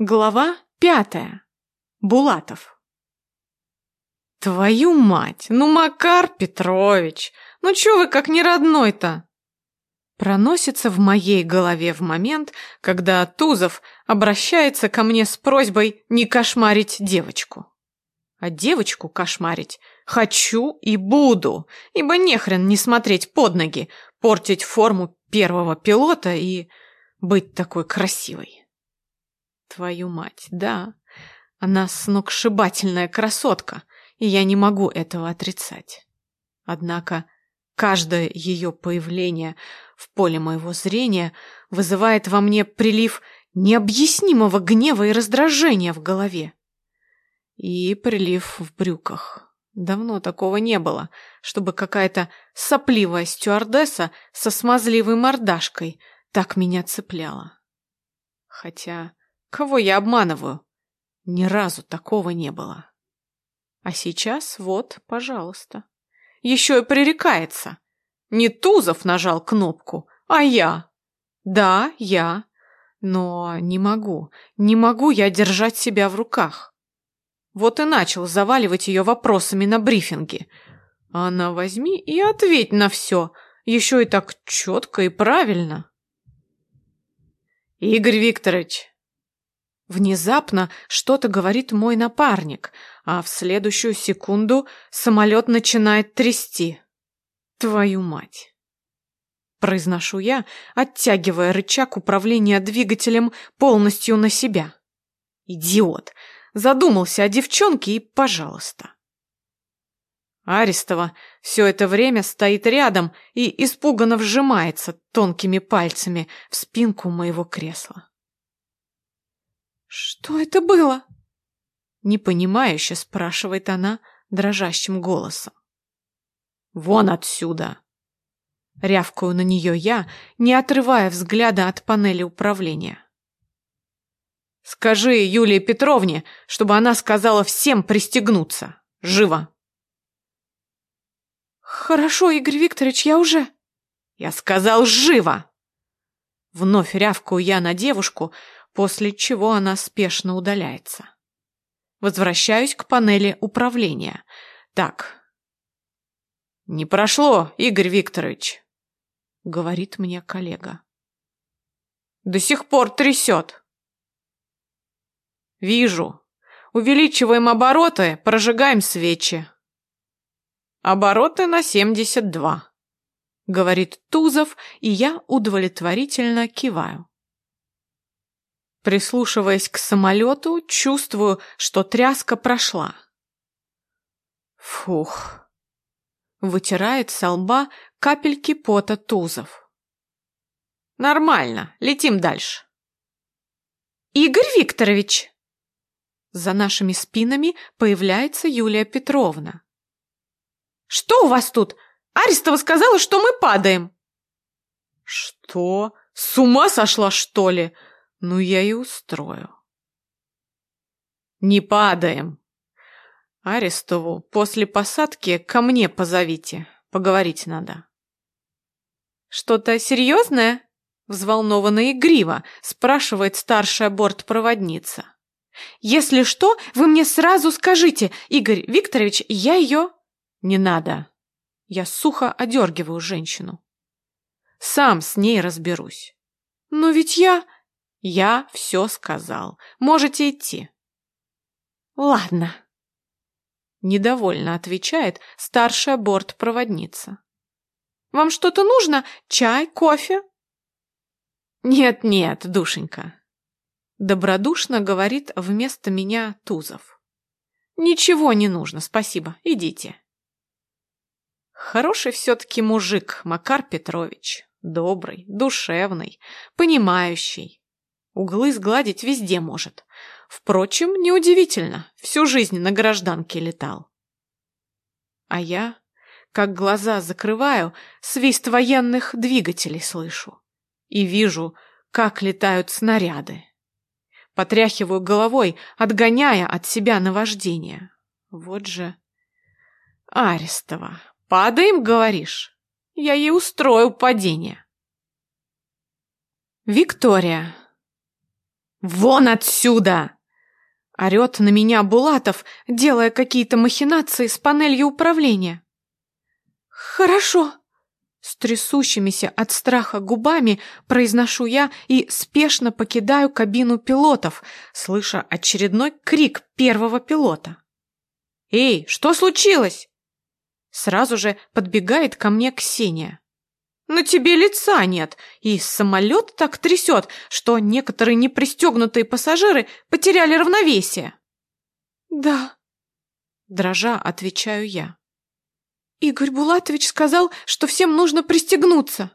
Глава пятая. Булатов. Твою мать, ну Макар Петрович, ну чё вы как не родной-то? Проносится в моей голове в момент, когда Тузов обращается ко мне с просьбой не кошмарить девочку. А девочку кошмарить хочу и буду, ибо нехрен не смотреть под ноги, портить форму первого пилота и быть такой красивой. Твою мать, да. Она сногсшибательная красотка, и я не могу этого отрицать. Однако каждое ее появление в поле моего зрения вызывает во мне прилив необъяснимого гнева и раздражения в голове. И прилив в брюках. Давно такого не было, чтобы какая-то сопливая стюардесса со смазливой мордашкой так меня цепляла. Хотя Кого я обманываю? Ни разу такого не было. А сейчас вот, пожалуйста. Еще и пререкается. Не Тузов нажал кнопку, а я. Да, я. Но не могу, не могу я держать себя в руках. Вот и начал заваливать ее вопросами на брифинге. Она возьми и ответь на все, еще и так четко и правильно. Игорь Викторович, Внезапно что-то говорит мой напарник, а в следующую секунду самолет начинает трясти. Твою мать! Произношу я, оттягивая рычаг управления двигателем полностью на себя. Идиот! Задумался о девчонке и пожалуйста. Арестова все это время стоит рядом и испуганно вжимается тонкими пальцами в спинку моего кресла. «Что это было?» Непонимающе спрашивает она дрожащим голосом. «Вон отсюда!» Рявкаю на нее я, не отрывая взгляда от панели управления. «Скажи Юлии Петровне, чтобы она сказала всем пристегнуться. Живо!» «Хорошо, Игорь Викторович, я уже...» «Я сказал, живо!» Вновь рявкаю я на девушку, после чего она спешно удаляется. Возвращаюсь к панели управления. Так. Не прошло, Игорь Викторович, говорит мне коллега. До сих пор трясет. Вижу. Увеличиваем обороты, прожигаем свечи. Обороты на 72, говорит Тузов, и я удовлетворительно киваю. Прислушиваясь к самолету, чувствую, что тряска прошла. Фух. Вытирает со лба капельки пота Тузов. Нормально, летим дальше. Игорь Викторович! За нашими спинами появляется Юлия Петровна. Что у вас тут? Арестова сказала, что мы падаем. Что? С ума сошла, что ли? Ну, я и устрою. Не падаем. Арестову после посадки ко мне позовите. Поговорить надо. Что-то серьезное? Взволнованно и игриво спрашивает старшая бортпроводница. Если что, вы мне сразу скажите, Игорь Викторович, я ее... Не надо. Я сухо одергиваю женщину. Сам с ней разберусь. Но ведь я... Я все сказал. Можете идти. Ладно. Недовольно отвечает старшая бортпроводница. Вам что-то нужно? Чай, кофе? Нет-нет, душенька. Добродушно говорит вместо меня Тузов. Ничего не нужно, спасибо, идите. Хороший все-таки мужик, Макар Петрович. Добрый, душевный, понимающий. Углы сгладить везде может. Впрочем, неудивительно, всю жизнь на гражданке летал. А я, как глаза закрываю, свист военных двигателей слышу. И вижу, как летают снаряды. Потряхиваю головой, отгоняя от себя наваждение. Вот же... Арестова, падаем, говоришь? Я ей устрою падение. Виктория. «Вон отсюда!» Орет на меня Булатов, делая какие-то махинации с панелью управления. «Хорошо!» С трясущимися от страха губами произношу я и спешно покидаю кабину пилотов, слыша очередной крик первого пилота. «Эй, что случилось?» Сразу же подбегает ко мне Ксения. «На тебе лица нет, и самолет так трясет, что некоторые непристегнутые пассажиры потеряли равновесие». «Да», — дрожа отвечаю я. Игорь Булатович сказал, что всем нужно пристегнуться.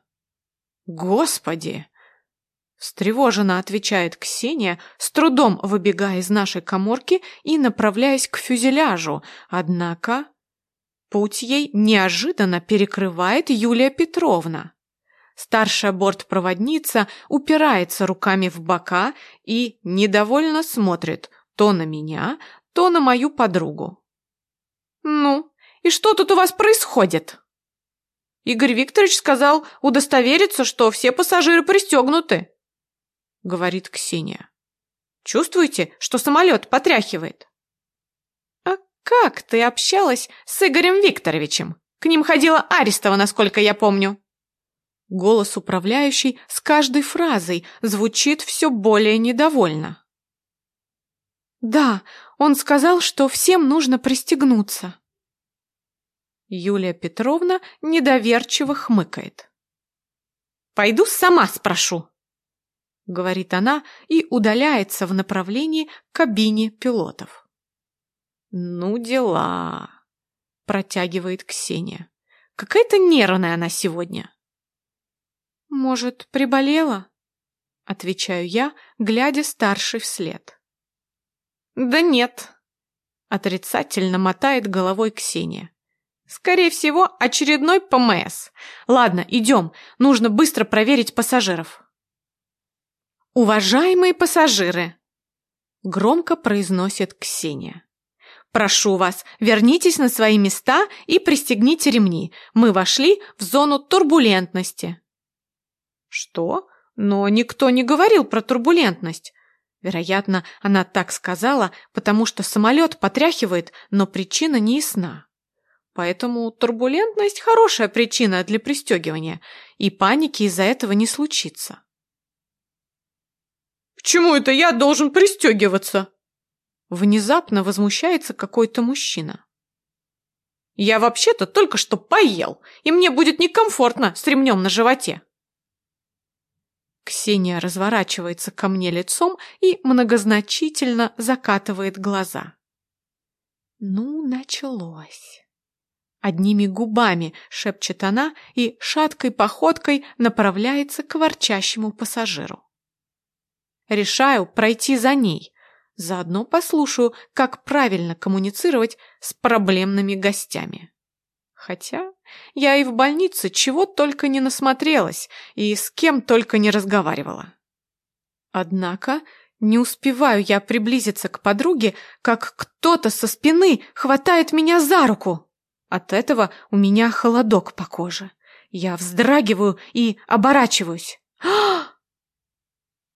Господи! Встревоженно отвечает Ксения, с трудом выбегая из нашей коморки и направляясь к фюзеляжу. Однако путь ей неожиданно перекрывает Юлия Петровна. Старшая бортпроводница упирается руками в бока и недовольно смотрит то на меня, то на мою подругу. «Ну, и что тут у вас происходит?» Игорь Викторович сказал удостовериться, что все пассажиры пристегнуты, говорит Ксения. Чувствуете, что самолет потряхивает? Как ты общалась с Игорем Викторовичем? К ним ходила Арестова, насколько я помню. Голос управляющей с каждой фразой звучит все более недовольно. Да, он сказал, что всем нужно пристегнуться. Юлия Петровна недоверчиво хмыкает. «Пойду сама спрошу», — говорит она и удаляется в направлении кабине пилотов. «Ну, дела», — протягивает Ксения. «Какая-то нервная она сегодня». «Может, приболела?» — отвечаю я, глядя старший вслед. «Да нет», — отрицательно мотает головой Ксения. Скорее всего, очередной ПМС. Ладно, идем. Нужно быстро проверить пассажиров. Уважаемые пассажиры, громко произносит Ксения. Прошу вас, вернитесь на свои места и пристегните ремни. Мы вошли в зону турбулентности. Что? Но никто не говорил про турбулентность. Вероятно, она так сказала, потому что самолет потряхивает, но причина не ясна. Поэтому турбулентность – хорошая причина для пристегивания, и паники из-за этого не случится. «Почему это я должен пристегиваться?» Внезапно возмущается какой-то мужчина. «Я вообще-то только что поел, и мне будет некомфортно с ремнем на животе». Ксения разворачивается ко мне лицом и многозначительно закатывает глаза. Ну, началось. Одними губами шепчет она и шаткой походкой направляется к ворчащему пассажиру. Решаю пройти за ней. Заодно послушаю, как правильно коммуницировать с проблемными гостями. Хотя я и в больнице чего только не насмотрелась и с кем только не разговаривала. Однако не успеваю я приблизиться к подруге, как кто-то со спины хватает меня за руку. От этого у меня холодок по коже. Я вздрагиваю и оборачиваюсь. «А,